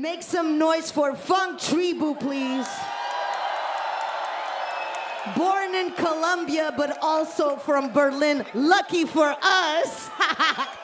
Make some noise for Funk Tribu, please. Born in Colombia, but also from Berlin. Lucky for us.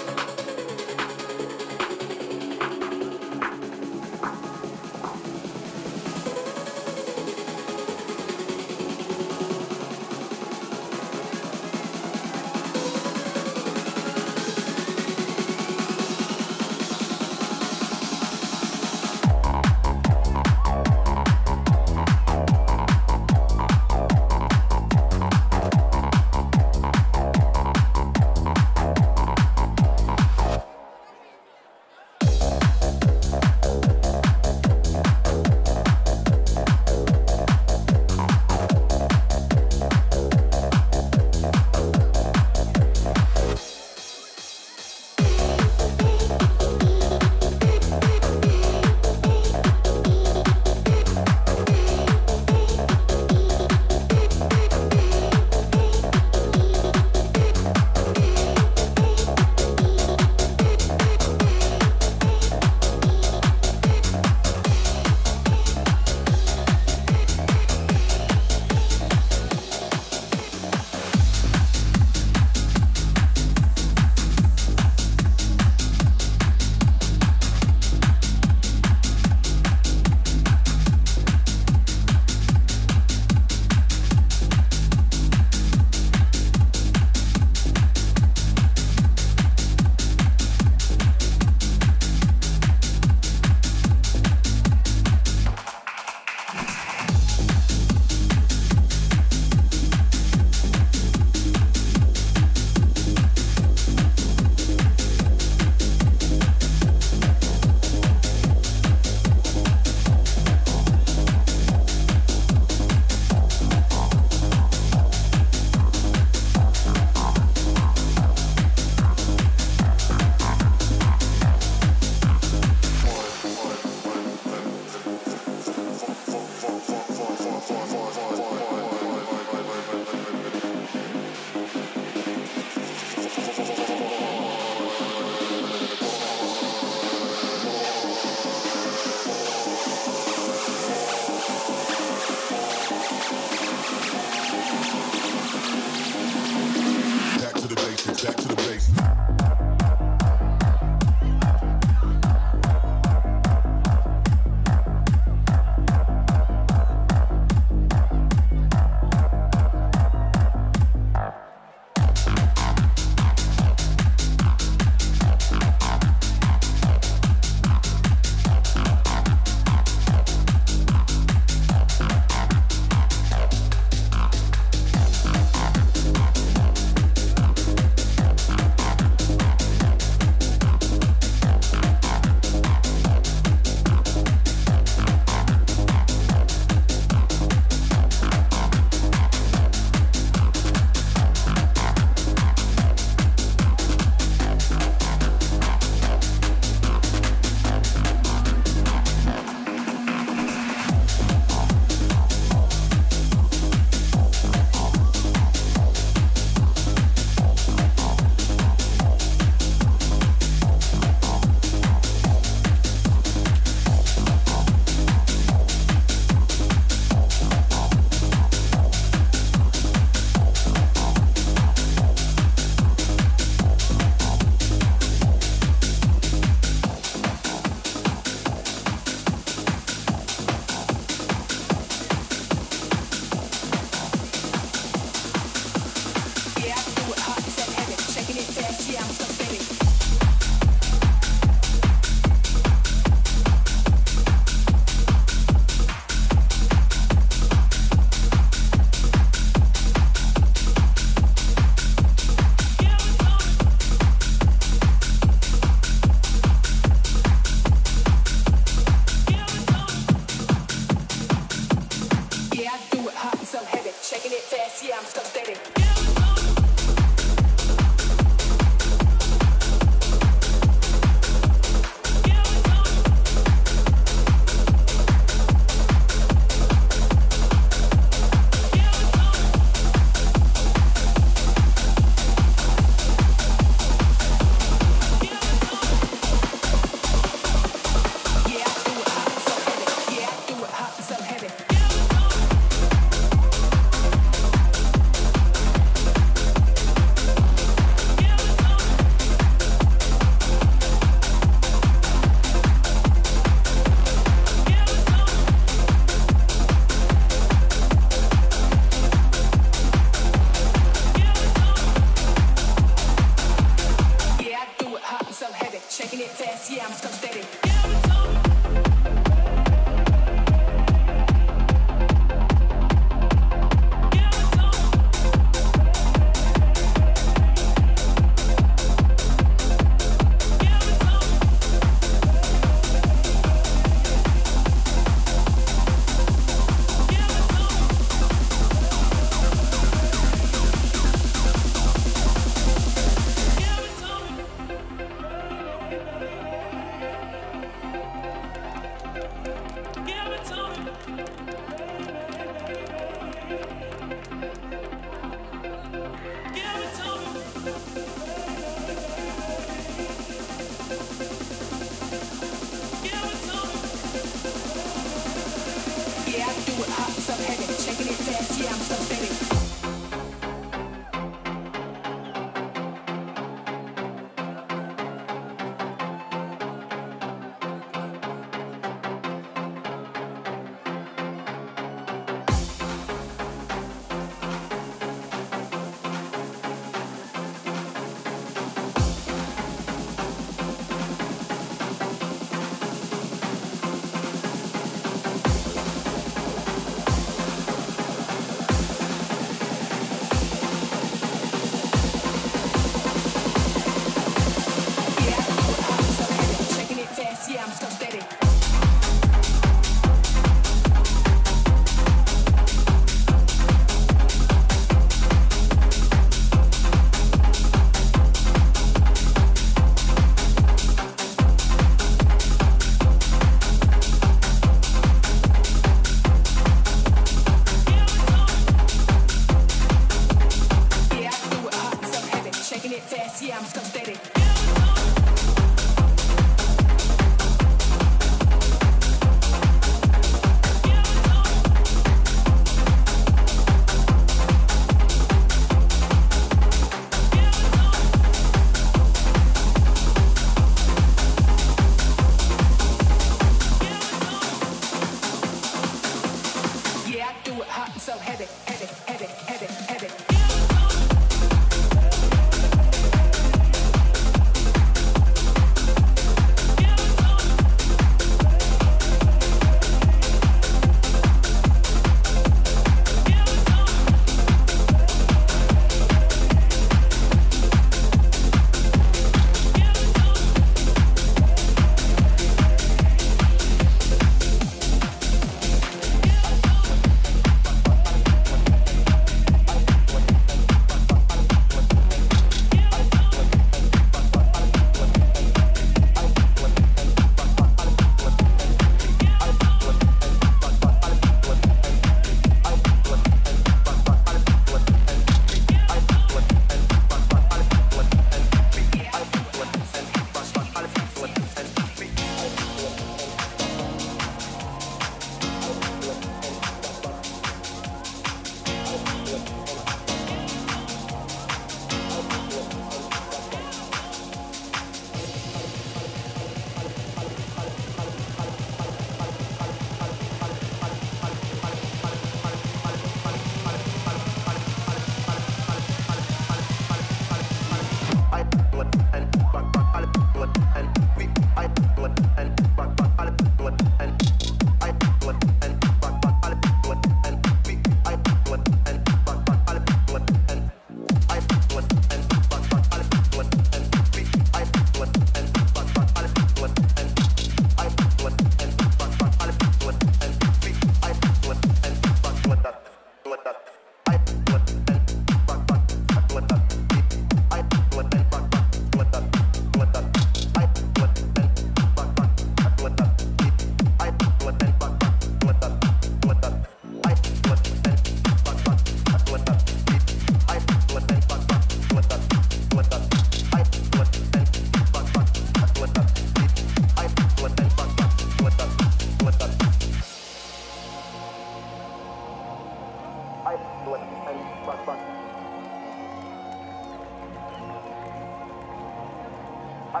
I,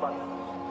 what.